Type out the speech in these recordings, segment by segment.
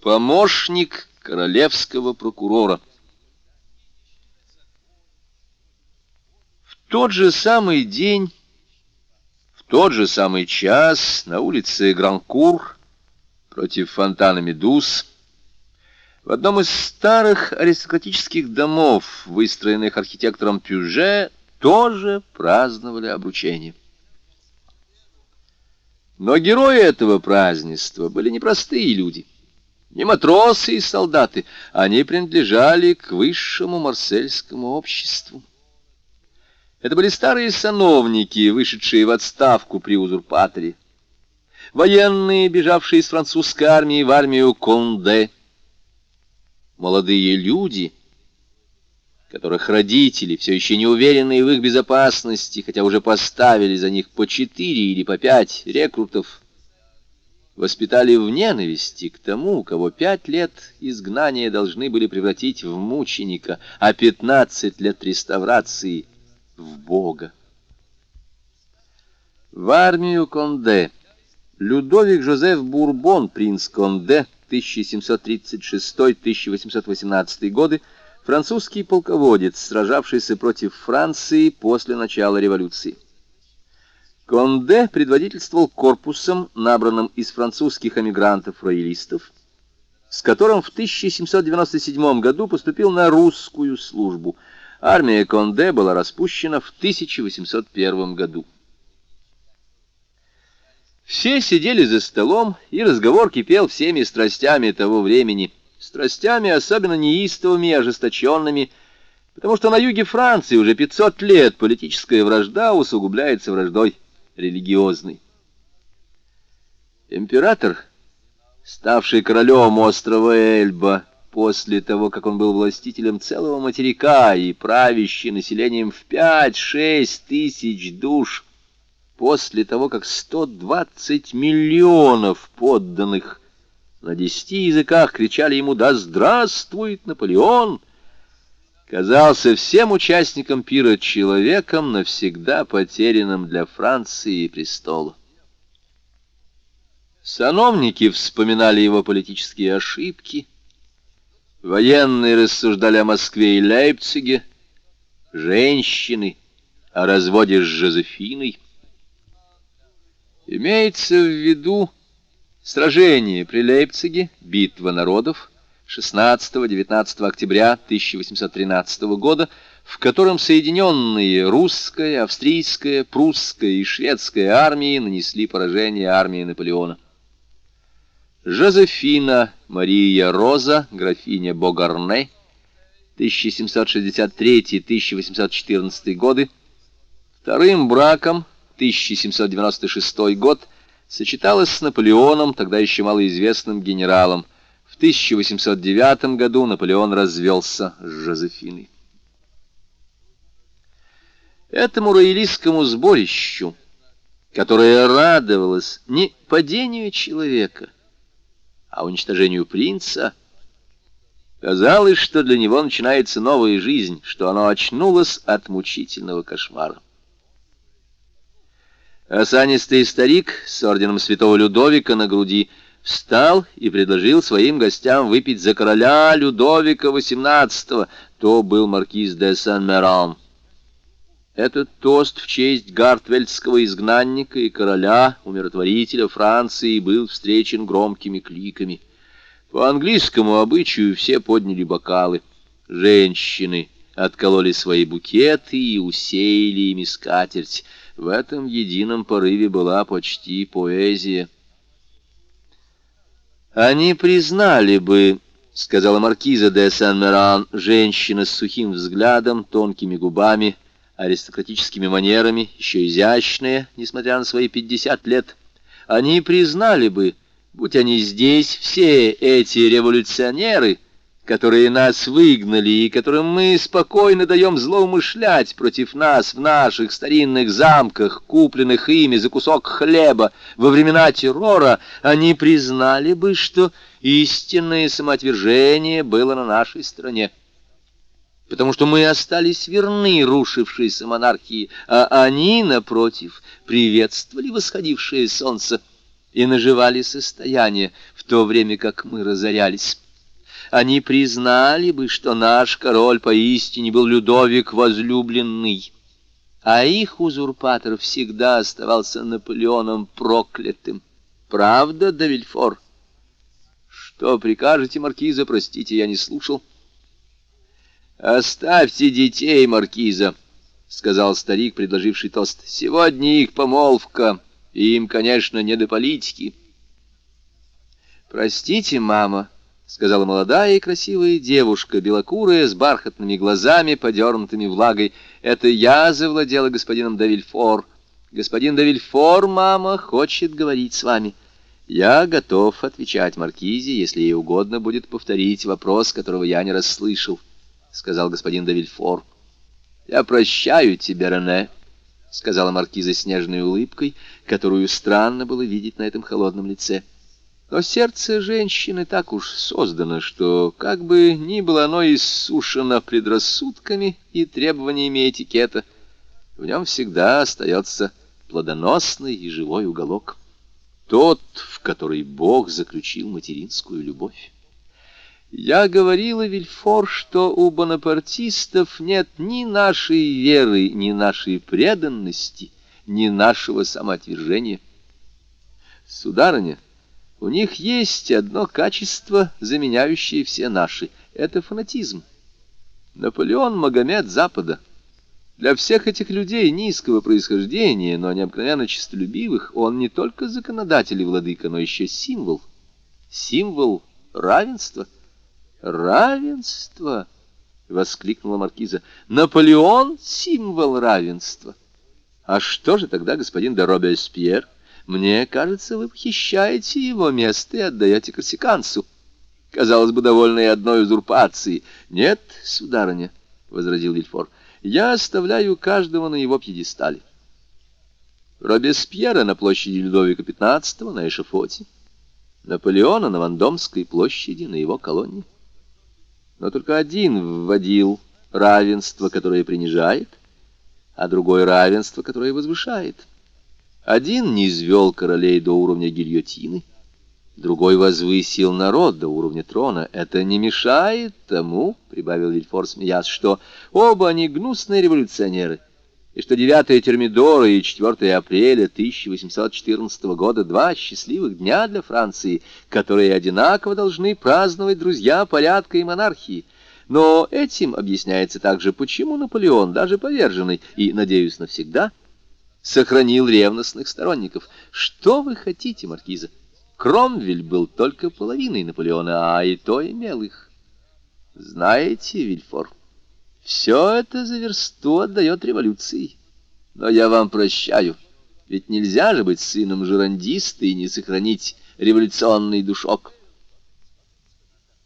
Помощник королевского прокурора. В тот же самый день, в тот же самый час на улице Гранкур против фонтана Медуз в одном из старых аристократических домов, выстроенных архитектором Пюже, тоже праздновали обручение. Но герои этого празднества были непростые люди — не матросы и солдаты, они принадлежали к высшему марсельскому обществу. Это были старые сановники, вышедшие в отставку при узурпаторе. Военные, бежавшие из французской армии в армию Конде. Молодые люди, которых родители, все еще не уверенные в их безопасности, хотя уже поставили за них по четыре или по пять рекрутов, воспитали в ненависти к тому, кого пять лет изгнания должны были превратить в мученика, а пятнадцать лет реставрации — в Бога. В армию Конде Людовик Жозеф Бурбон, принц Конде, 1736-1818 годы, французский полководец, сражавшийся против Франции после начала революции. Конде предводительствовал корпусом, набранным из французских эмигрантов-роялистов, с которым в 1797 году поступил на русскую службу. Армия Конде была распущена в 1801 году. Все сидели за столом, и разговор кипел всеми страстями того времени, страстями особенно неистовыми и ожесточенными, потому что на юге Франции уже 500 лет политическая вражда усугубляется враждой религиозный. Император, ставший королем острова Эльба, после того, как он был властителем целого материка и правящий населением в пять-шесть тысяч душ, после того, как 120 миллионов подданных на десяти языках кричали ему «Да здравствует Наполеон!», казался всем участникам пира человеком, навсегда потерянным для Франции и престола. Сановники вспоминали его политические ошибки, военные рассуждали о Москве и Лейпциге, женщины о разводе с Жозефиной. Имеется в виду сражение при Лейпциге, битва народов, 16-19 октября 1813 года, в котором соединенные русская, австрийская, прусская и шведская армии нанесли поражение армии Наполеона. Жозефина Мария Роза, графиня Богарне, 1763-1814 годы, вторым браком, 1796 год, сочеталась с Наполеоном, тогда еще малоизвестным генералом, 1809 году Наполеон развелся с Жозефиной. Этому роялистскому сборищу, которое радовалось не падению человека, а уничтожению принца, казалось, что для него начинается новая жизнь, что оно очнулось от мучительного кошмара. Осанистый старик с орденом святого Людовика на груди — встал и предложил своим гостям выпить за короля Людовика XVIII, то был маркиз де Сен-Меран. Этот тост в честь гартвельдского изгнанника и короля, умиротворителя Франции, был встречен громкими кликами. По английскому обычаю все подняли бокалы. Женщины откололи свои букеты и усеяли ими скатерть. В этом едином порыве была почти поэзия. «Они признали бы», — сказала маркиза де Сен-Меран, женщина с сухим взглядом, тонкими губами, аристократическими манерами, еще изящная, несмотря на свои пятьдесят лет, «они признали бы, будь они здесь, все эти революционеры», — которые нас выгнали и которым мы спокойно даем злоумышлять против нас в наших старинных замках, купленных ими за кусок хлеба во времена террора, они признали бы, что истинное самоотвержение было на нашей стороне. Потому что мы остались верны рушившейся монархии, а они, напротив, приветствовали восходившее солнце и наживали состояние, в то время как мы разорялись. Они признали бы, что наш король поистине был Людовик возлюбленный, а их узурпатор всегда оставался Наполеоном проклятым. Правда, Давильфор? Что прикажете, маркиза? Простите, я не слушал. Оставьте детей, маркиза, — сказал старик, предложивший тост. Сегодня их помолвка, и им, конечно, не до политики. Простите, мама, — сказала молодая и красивая девушка, белокурая, с бархатными глазами, подернутыми влагой. Это я завладела господином Давильфор. Господин Давильфор, мама, хочет говорить с вами. Я готов отвечать Маркизе, если ей угодно будет повторить вопрос, которого я не расслышал, — сказал господин Давильфор. — Я прощаю тебя, Рене, — сказала Маркиза с нежной улыбкой, которую странно было видеть на этом холодном лице. Но сердце женщины так уж создано, что, как бы ни было оно иссушено предрассудками и требованиями этикета, в нем всегда остается плодоносный и живой уголок тот, в который Бог заключил материнскую любовь. Я говорила, Вильфор, что у бонапартистов нет ни нашей веры, ни нашей преданности, ни нашего самоотвержения. Сударыня, у них есть одно качество, заменяющее все наши — это фанатизм. Наполеон Магомед Запада — для всех этих людей низкого происхождения, но необыкновенно честолюбивых, он не только законодатель и владыка, но еще символ. Символ равенства. Равенство! — воскликнула маркиза. Наполеон — символ равенства. А что же тогда господин де Робеспьер? Мне кажется, вы похищаете его место и отдаете корсиканцу. Казалось бы, довольной одной узурпацией. Нет, сударыня, — возразил Вильфор, — я оставляю каждого на его пьедестале. Робеспьера на площади Людовика XV на эшафоте, Наполеона на Вандомской площади на его колонне. Но только один вводил равенство, которое принижает, а другой равенство, которое возвышает. Один не извел королей до уровня гильотины, другой возвысил народ до уровня трона. Это не мешает тому, — прибавил Вильфор, смеясь, — что оба они гнусные революционеры, и что 9 Термидора и 4 апреля 1814 года — два счастливых дня для Франции, которые одинаково должны праздновать друзья порядка и монархии. Но этим объясняется также, почему Наполеон, даже поверженный, и, надеюсь, навсегда, сохранил ревностных сторонников. Что вы хотите, маркиза? Кромвель был только половиной Наполеона, а и то имел их. Знаете, Вильфор, все это за версту отдает революции. Но я вам прощаю, ведь нельзя же быть сыном жерандиста и не сохранить революционный душок.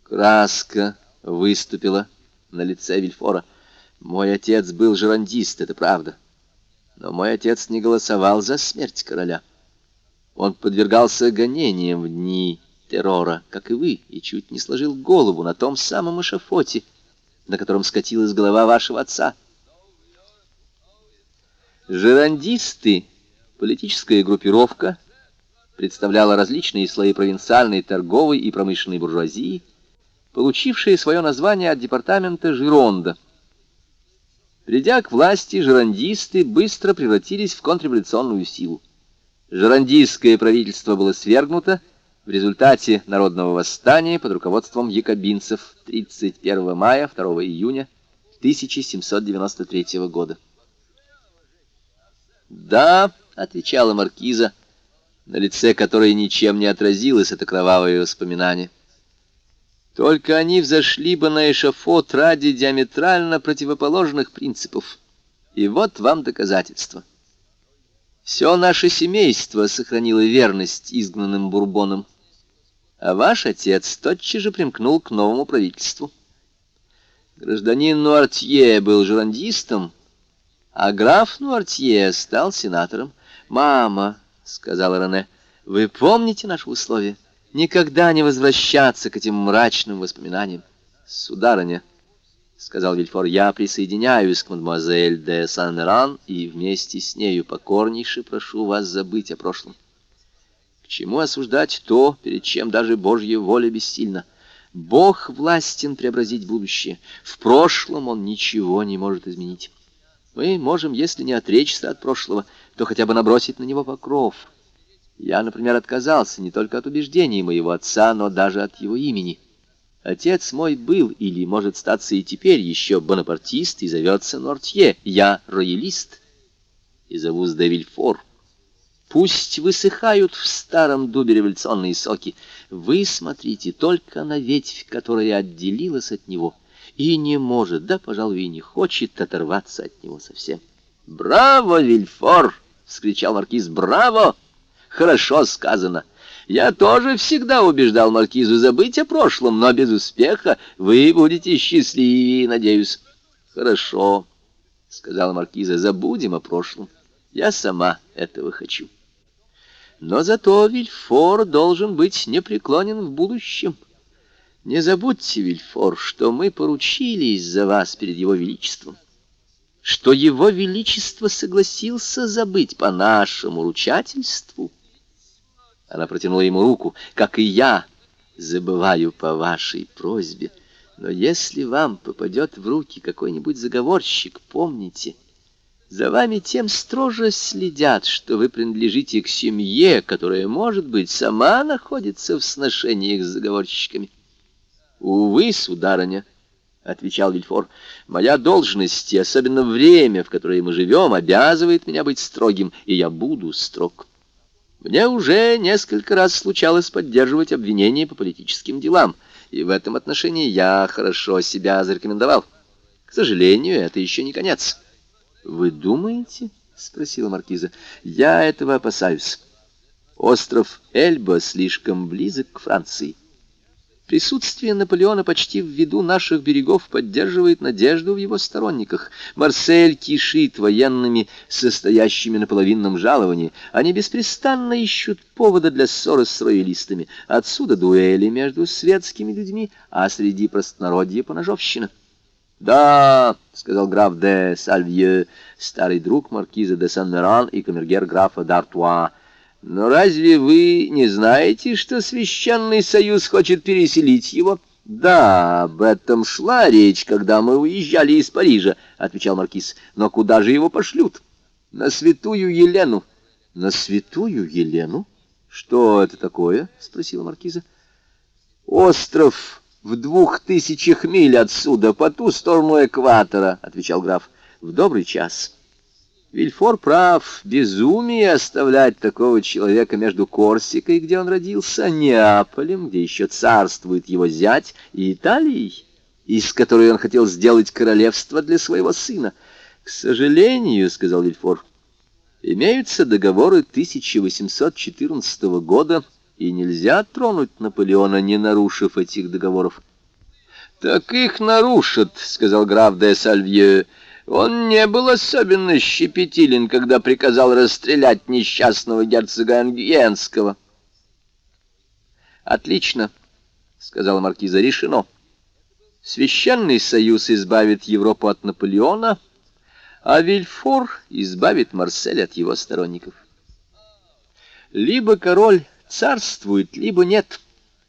Краска выступила на лице Вильфора. Мой отец был жерандист, это правда. Но мой отец не голосовал за смерть короля. Он подвергался гонениям в дни террора, как и вы, и чуть не сложил голову на том самом эшафоте, на котором скатилась голова вашего отца. Жерандисты, политическая группировка, представляла различные слои провинциальной, торговой и промышленной буржуазии, получившие свое название от департамента Жиронда. Придя к власти, жерандисты быстро превратились в контрреволюционную силу. Жерандийское правительство было свергнуто в результате народного восстания под руководством якобинцев 31 мая 2 июня 1793 года. «Да», — отвечала маркиза, на лице которой ничем не отразилось это кровавое воспоминание. «Только они взошли бы на эшафот ради диаметрально противоположных принципов. И вот вам доказательство». Все наше семейство сохранило верность изгнанным бурбонам, а ваш отец тотчас же примкнул к новому правительству. Гражданин Нуартье был жерандистом, а граф Нуартье стал сенатором. «Мама», — сказала Рене, — «вы помните наши условия? Никогда не возвращаться к этим мрачным воспоминаниям. Сударыня». — сказал Вильфор, — я присоединяюсь к мадемуазель де Сан-Меран и вместе с нею покорнейше прошу вас забыть о прошлом. К чему осуждать то, перед чем даже Божья воля бессильна? Бог властен преобразить будущее. В прошлом он ничего не может изменить. Мы можем, если не отречься от прошлого, то хотя бы набросить на него покров. Я, например, отказался не только от убеждений моего отца, но даже от его имени. Отец мой был, или, может статься и теперь, еще бонапартист и зовется Нортье. Я роялист и зовусь де Вильфор. Пусть высыхают в старом дубе революционные соки. Вы смотрите только на ветвь, которая отделилась от него, и не может, да, пожалуй, и не хочет оторваться от него совсем. «Браво, Вильфор!» — вскричал маркиз. «Браво! Хорошо сказано!» Я тоже всегда убеждал маркизу забыть о прошлом, но без успеха вы будете счастливее, надеюсь. Хорошо, сказала маркиза, забудем о прошлом. Я сама этого хочу. Но зато Вильфор должен быть непреклонен в будущем. Не забудьте, Вильфор, что мы поручились за вас перед его величеством, что его величество согласился забыть по нашему ручательству. Она протянула ему руку, как и я забываю по вашей просьбе. Но если вам попадет в руки какой-нибудь заговорщик, помните — за вами тем строже следят, что вы принадлежите к семье, которая, может быть, сама находится в сношениях с заговорщиками. Увы, сударыня, — отвечал Вильфор, — моя должность, и особенно время, в которое мы живем, обязывает меня быть строгим, и я буду строг. Мне уже несколько раз случалось поддерживать обвинения по политическим делам, и в этом отношении я хорошо себя зарекомендовал. К сожалению, это еще не конец. «Вы думаете?» — спросила маркиза. «Я этого опасаюсь. Остров Эльба слишком близок к Франции. Присутствие Наполеона почти в виду наших берегов поддерживает надежду в его сторонниках. Марсель кишит военными, состоящими на половинном жаловании. Они беспрестанно ищут повода для ссоры с роялистами. Отсюда дуэли между светскими людьми, а среди простонародья поножовщина». «Да», — сказал граф де Сальвье, старый друг маркиза де Сан-Меран и камергер графа d'Артуа. «Но разве вы не знаете, что Священный Союз хочет переселить его?» «Да, об этом шла речь, когда мы уезжали из Парижа», — отвечал маркиз. «Но куда же его пошлют?» «На святую Елену». «На святую Елену? Что это такое?» — спросила маркиза. «Остров в двух тысячах миль отсюда, по ту сторону экватора, — отвечал граф, — в добрый час. Вильфор прав, безумие оставлять такого человека между Корсикой, где он родился, Неаполем, где еще царствует его зять, и Италией, из которой он хотел сделать королевство для своего сына. К сожалению, — сказал Вильфор, — имеются договоры 1814 года, — и нельзя тронуть Наполеона, не нарушив этих договоров. «Так их нарушат», — сказал граф де Сальвье. «Он не был особенно щепетилен, когда приказал расстрелять несчастного герцога Ангиенского». «Отлично», — сказала маркиза, — «решено. Священный союз избавит Европу от Наполеона, а Вильфор избавит Марсель от его сторонников. Либо король царствует, либо нет.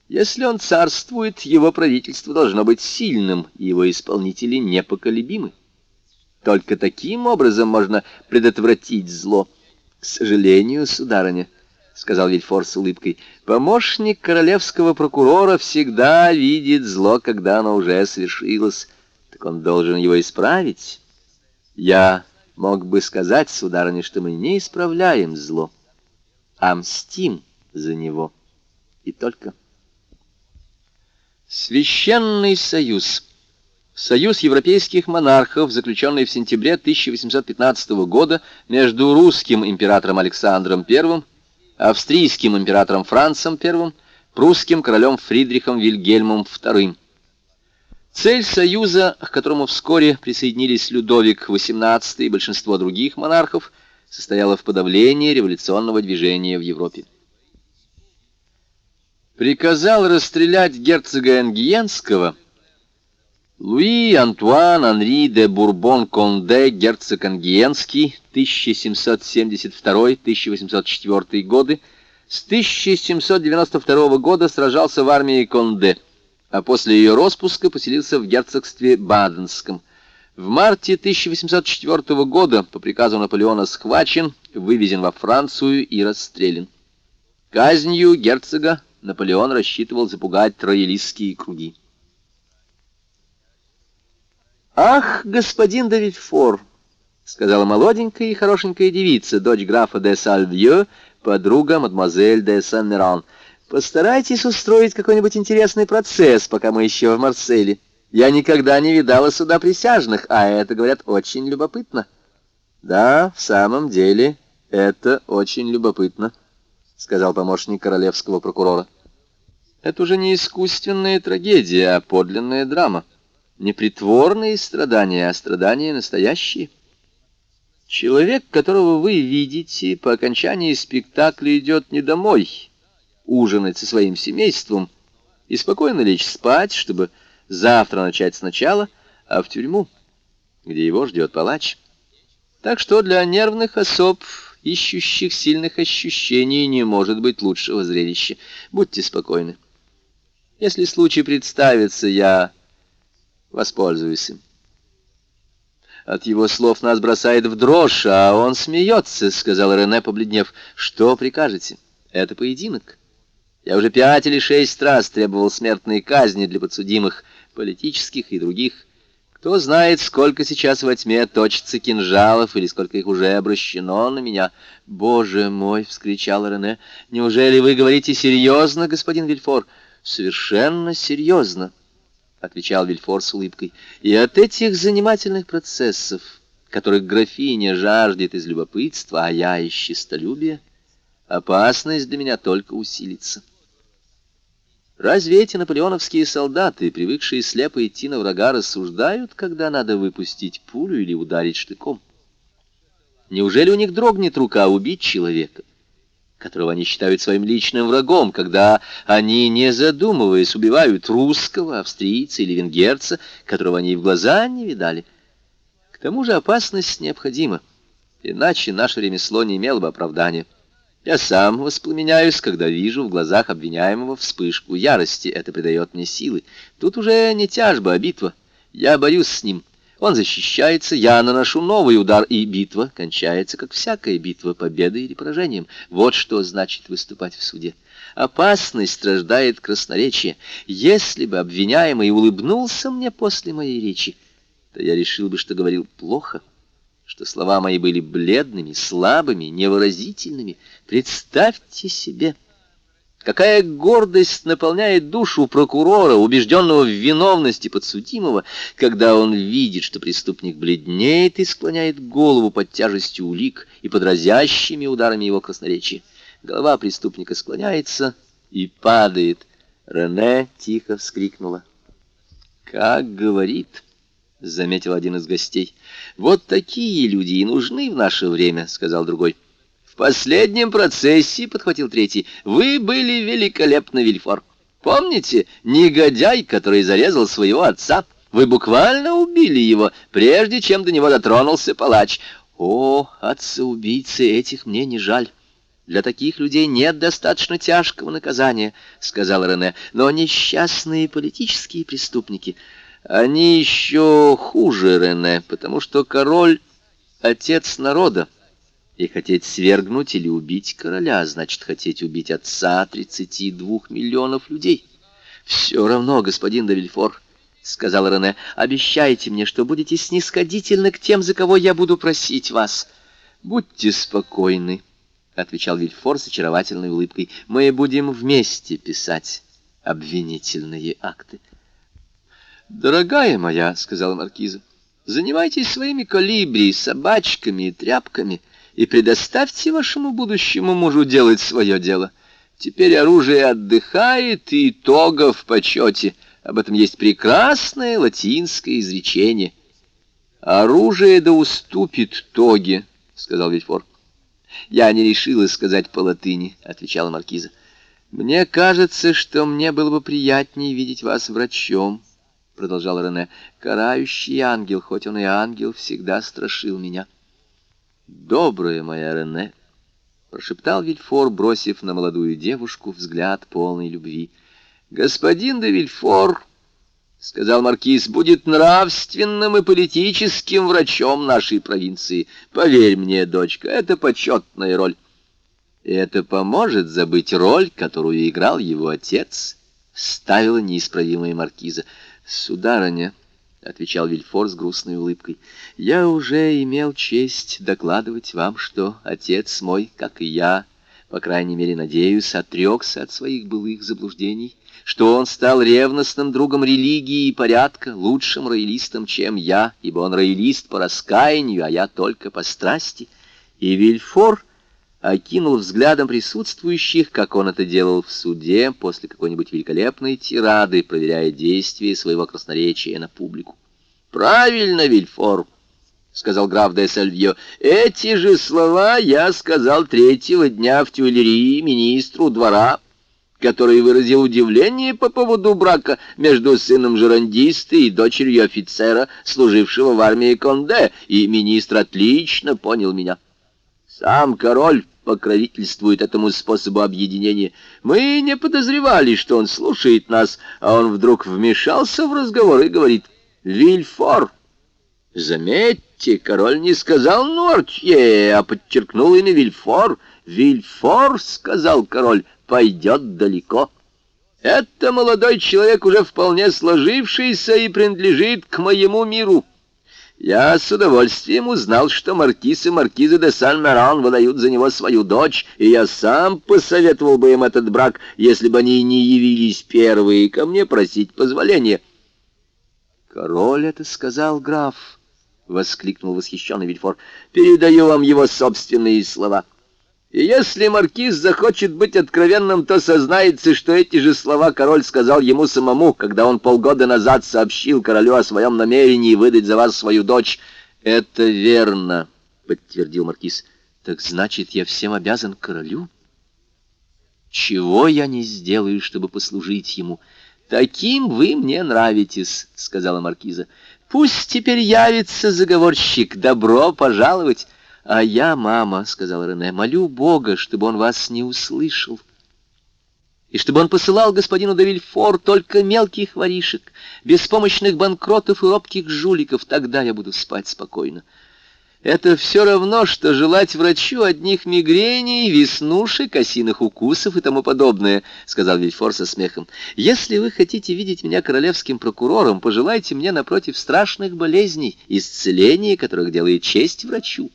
Если он царствует, его правительство должно быть сильным, и его исполнители непоколебимы. Только таким образом можно предотвратить зло. К сожалению, сударыня, — сказал Вильфор с улыбкой, — помощник королевского прокурора всегда видит зло, когда оно уже свершилось. Так он должен его исправить. Я мог бы сказать, сударыня, что мы не исправляем зло, а мстим за него. И только... Священный союз. Союз европейских монархов, заключенный в сентябре 1815 года между русским императором Александром I, австрийским императором Францем I, прусским королем Фридрихом Вильгельмом II. Цель союза, к которому вскоре присоединились Людовик XVIII и большинство других монархов, состояла в подавлении революционного движения в Европе приказал расстрелять герцога Энгиенского Луи Антуан Анри де Бурбон-Конде, герцог Ангиенский, 1772-1804 годы, С 1792 года сражался в армии Конде, а после ее распуска поселился в герцогстве Баденском. В марте 1804 года по приказу Наполеона схвачен, вывезен во Францию и расстрелян. Казнью герцога Наполеон рассчитывал запугать роялистские круги. «Ах, господин де Вильфор!» — сказала молоденькая и хорошенькая девица, дочь графа де Сальвье, подруга мадемуазель де Сен-Меран. «Постарайтесь устроить какой-нибудь интересный процесс, пока мы еще в Марселе. Я никогда не видала суда присяжных, а это, говорят, очень любопытно». «Да, в самом деле, это очень любопытно», — сказал помощник королевского прокурора. «Это уже не искусственная трагедия, а подлинная драма. Не притворные страдания, а страдания настоящие». Человек, которого вы видите, по окончании спектакля идет не домой, ужинать со своим семейством и спокойно лечь спать, чтобы завтра начать сначала, а в тюрьму, где его ждет палач. Так что для нервных особ, ищущих сильных ощущений, не может быть лучшего зрелища. Будьте спокойны. Если случай представится, я воспользуюсь им. От его слов нас бросает в дрожь, а он смеется, — сказал Рене, побледнев. Что прикажете? Это поединок. Я уже пять или шесть раз требовал смертной казни для подсудимых, политических и других. Кто знает, сколько сейчас во тьме точится кинжалов, или сколько их уже обращено на меня. «Боже мой!» — вскричал Рене. «Неужели вы говорите серьезно, господин Вильфор?» «Совершенно серьезно!» Отвечал Вильфор с улыбкой, — и от этих занимательных процессов, которых графиня жаждет из любопытства, а я из честолюбия, опасность для меня только усилится. Разве эти наполеоновские солдаты, привыкшие слепо идти на врага, рассуждают, когда надо выпустить пулю или ударить штыком? Неужели у них дрогнет рука убить человека? Которого они считают своим личным врагом, когда они, не задумываясь, убивают русского, австрийца или венгерца, которого они и в глаза не видали. К тому же опасность необходима, иначе наше ремесло не имело бы оправдания. Я сам воспламеняюсь, когда вижу в глазах обвиняемого вспышку ярости. Это придает мне силы. Тут уже не тяжба, а битва. Я борюсь с ним. Он защищается, я наношу новый удар, и битва кончается, как всякая битва, победой или поражением. Вот что значит выступать в суде. Опасность рождает красноречие. Если бы обвиняемый улыбнулся мне после моей речи, то я решил бы, что говорил плохо, что слова мои были бледными, слабыми, невыразительными. Представьте себе... Какая гордость наполняет душу прокурора, убежденного в виновности подсудимого, когда он видит, что преступник бледнеет и склоняет голову под тяжестью улик и под разящими ударами его красноречия. Голова преступника склоняется и падает. Рене тихо вскрикнула. «Как говорит», — заметил один из гостей, — «вот такие люди и нужны в наше время», — сказал другой. В последнем процессе, — подхватил третий, — вы были великолепны, Вильфор. Помните, негодяй, который зарезал своего отца? Вы буквально убили его, прежде чем до него дотронулся палач. О, отца-убийцы, этих мне не жаль. Для таких людей нет достаточно тяжкого наказания, — сказал Рене. Но несчастные политические преступники, они еще хуже, Рене, потому что король — отец народа. И хотеть свергнуть или убить короля, значит хотеть убить отца тридцати двух миллионов людей. Все равно, господин Давильфор, — сказал Рене, — обещайте мне, что будете снисходительны к тем, за кого я буду просить вас. Будьте спокойны, — отвечал Вильфор с очаровательной улыбкой. Мы будем вместе писать обвинительные акты. «Дорогая моя», — сказала маркиза, — «занимайтесь своими колибри, собачками и тряпками» и предоставьте вашему будущему мужу делать свое дело. Теперь оружие отдыхает, и тога в почете. Об этом есть прекрасное латинское изречение. «Оружие да уступит тоге», — сказал Вильфор. «Я не решила сказать по-латыни», — отвечала маркиза. «Мне кажется, что мне было бы приятнее видеть вас врачом», — продолжал Рене. «Карающий ангел, хоть он и ангел, всегда страшил меня». «Добрая моя Рене», — прошептал Вильфор, бросив на молодую девушку взгляд полной любви. «Господин де Вильфор, — сказал маркиз, — будет нравственным и политическим врачом нашей провинции. Поверь мне, дочка, это почетная роль. И это поможет забыть роль, которую играл его отец, — ставила неисправимая маркиза. Сударыня, — отвечал Вильфор с грустной улыбкой. «Я уже имел честь докладывать вам, что отец мой, как и я, по крайней мере, надеюсь, отрекся от своих былых заблуждений, что он стал ревностным другом религии и порядка, лучшим роялистом, чем я, ибо он роялист по раскаянию, а я только по страсти». И Вильфор окинул взглядом присутствующих, как он это делал в суде после какой-нибудь великолепной тирады, проверяя действие своего красноречия на публику. «Правильно, Вильфор», — сказал граф де Сальвье, — «эти же слова я сказал третьего дня в Тюильрии министру двора» который выразил удивление по поводу брака между сыном жерандиста и дочерью офицера, служившего в армии Конде, и министр отлично понял меня. Сам король покровительствует этому способу объединения. Мы не подозревали, что он слушает нас, а он вдруг вмешался в разговор и говорит «Вильфор». Заметьте, король не сказал Нортье, а подчеркнул имя Вильфор. «Вильфор», — сказал король, — «пойдет далеко». Это молодой человек, уже вполне сложившийся и принадлежит к моему миру. Я с удовольствием узнал, что маркиз и маркиза де Сан-Меран выдают за него свою дочь, и я сам посоветовал бы им этот брак, если бы они не явились первые ко мне просить позволения. «Король это сказал, граф!» — воскликнул восхищенный Вильфор. «Передаю вам его собственные слова». И если маркиз захочет быть откровенным, то сознается, что эти же слова король сказал ему самому, когда он полгода назад сообщил королю о своем намерении выдать за вас свою дочь. «Это верно», — подтвердил маркиз. «Так значит, я всем обязан королю?» «Чего я не сделаю, чтобы послужить ему?» «Таким вы мне нравитесь», — сказала маркиза. «Пусть теперь явится заговорщик. Добро пожаловать». «А я, мама, — сказал Рене, — молю Бога, чтобы он вас не услышал, и чтобы он посылал господину де только мелких воришек, беспомощных банкротов и робких жуликов, тогда я буду спать спокойно». Это все равно, что желать врачу одних мигрений, веснушек, осиных укусов и тому подобное, — сказал Вильфор со смехом. Если вы хотите видеть меня королевским прокурором, пожелайте мне напротив страшных болезней, исцеления которых делает честь врачу.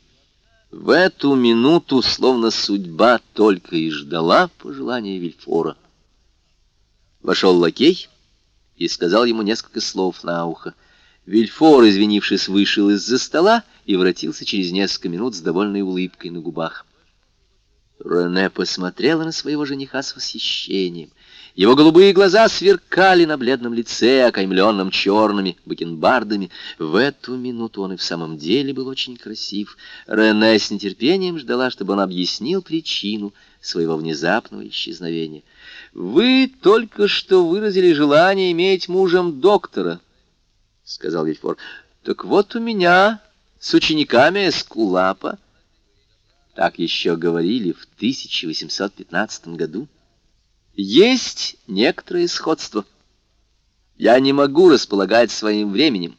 В эту минуту, словно судьба только и ждала пожелания Вильфора. Вошел лакей и сказал ему несколько слов на ухо. Вильфор, извинившись, вышел из-за стола и воротился через несколько минут с довольной улыбкой на губах. Рене посмотрела на своего жениха с восхищением. Его голубые глаза сверкали на бледном лице, окаймленном черными бакенбардами. В эту минуту он и в самом деле был очень красив. Рене с нетерпением ждала, чтобы он объяснил причину своего внезапного исчезновения. «Вы только что выразили желание иметь мужем доктора», — сказал Вильфор. «Так вот у меня с учениками Эскулапа так еще говорили в 1815 году. Есть некоторое сходство. Я не могу располагать своим временем.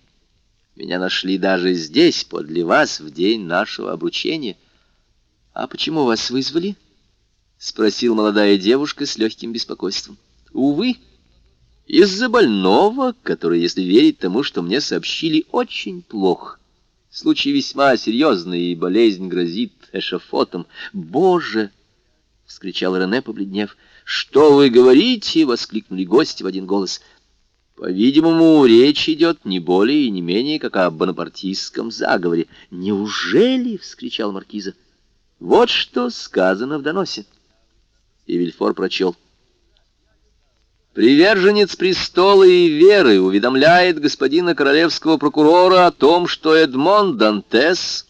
Меня нашли даже здесь, подле вас, в день нашего обручения. А почему вас вызвали? Спросила молодая девушка с легким беспокойством. Увы, из-за больного, который, если верить тому, что мне сообщили, очень плохо. Случай весьма серьезный, и болезнь грозит эшафотом. «Боже!» — вскричал Рене, побледнев. «Что вы говорите?» — воскликнули гости в один голос. «По-видимому, речь идет не более и не менее, как о бонапартийском заговоре». «Неужели?» — вскричал маркиза. «Вот что сказано в доносе». И Вильфор прочел. Приверженец престола и веры уведомляет господина королевского прокурора о том, что Эдмон Дантес,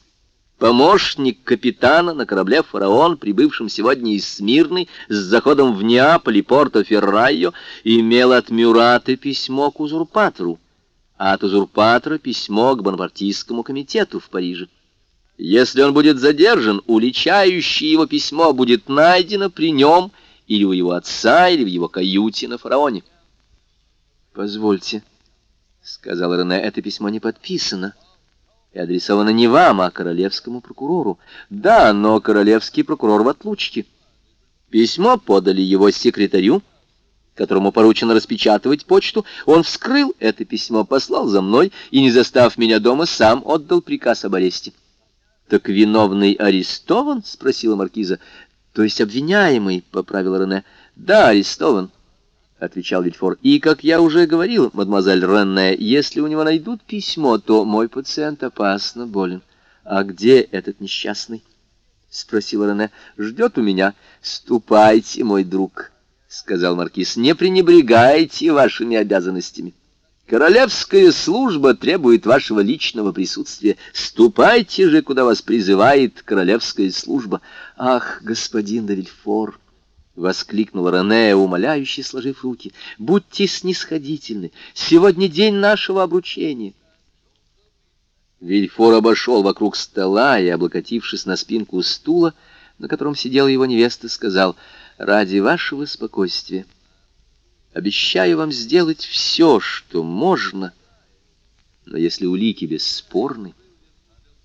помощник капитана на корабле «Фараон», прибывшем сегодня из Смирны с заходом в Неаполь и Порто-Феррайо, имел от Мюраты письмо к узурпатору, а от узурпатора письмо к Бонапартийскому комитету в Париже. Если он будет задержан, уличающее его письмо будет найдено при нем или у его отца, или в его каюте на фараоне. «Позвольте», — сказал Рене, — «это письмо не подписано и адресовано не вам, а королевскому прокурору. Да, но королевский прокурор в отлучке. Письмо подали его секретарю, которому поручено распечатывать почту. Он вскрыл это письмо, послал за мной и, не застав меня дома, сам отдал приказ об аресте. «Так виновный арестован?» — спросила маркиза. «То есть обвиняемый?» — поправил Рене. «Да, арестован» отвечал Вильфор. «И, как я уже говорил, мадемуазель Ренне, если у него найдут письмо, то мой пациент опасно болен. А где этот несчастный?» — спросил Рене. «Ждет у меня. Ступайте, мой друг», — сказал маркиз. «Не пренебрегайте вашими обязанностями. Королевская служба требует вашего личного присутствия. Ступайте же, куда вас призывает королевская служба. Ах, господин де Вильфор!» — воскликнул Рене, умоляюще сложив руки. «Будьте снисходительны! Сегодня день нашего обручения!» Вильфор обошел вокруг стола и, облокотившись на спинку стула, на котором сидела его невеста, сказал, «Ради вашего спокойствия обещаю вам сделать все, что можно, но если улики бесспорны,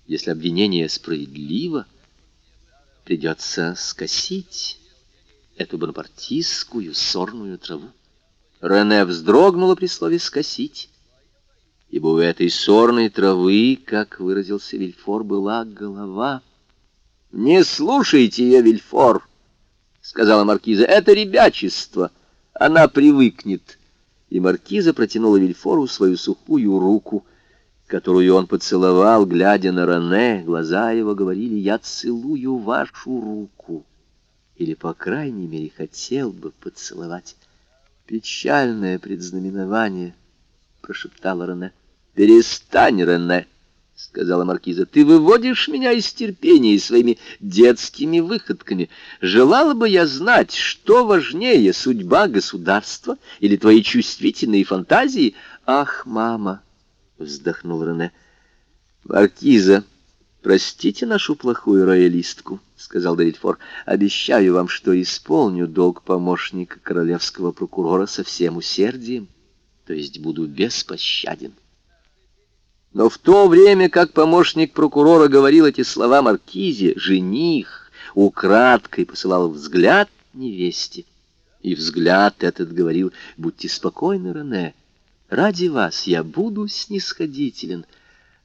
если обвинение справедливо, придется скосить» эту бонапартистскую сорную траву. Рене вздрогнула при слове «скосить», ибо у этой сорной травы, как выразился Вильфор, была голова. «Не слушайте ее, Вильфор», — сказала маркиза, — «это ребячество, она привыкнет». И маркиза протянула Вильфору свою сухую руку, которую он поцеловал, глядя на Рене. Глаза его говорили «Я целую вашу руку» или, по крайней мере, хотел бы поцеловать. «Печальное предзнаменование», — прошептала Рене. «Перестань, Рене», — сказала маркиза. «Ты выводишь меня из терпения своими детскими выходками. Желала бы я знать, что важнее, судьба государства или твои чувствительные фантазии?» «Ах, мама!» — вздохнул Рене. «Маркиза!» «Простите нашу плохую роялистку», — сказал Давидфор. «Обещаю вам, что исполню долг помощника королевского прокурора со всем усердием, то есть буду беспощаден». Но в то время, как помощник прокурора говорил эти слова Маркизе, жених украдкой посылал взгляд невесте. И взгляд этот говорил, «Будьте спокойны, Рене, ради вас я буду снисходителен».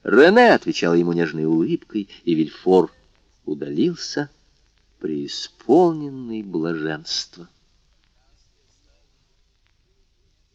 Рене отвечала ему нежной улыбкой, и Вильфор удалился, преисполненный блаженства.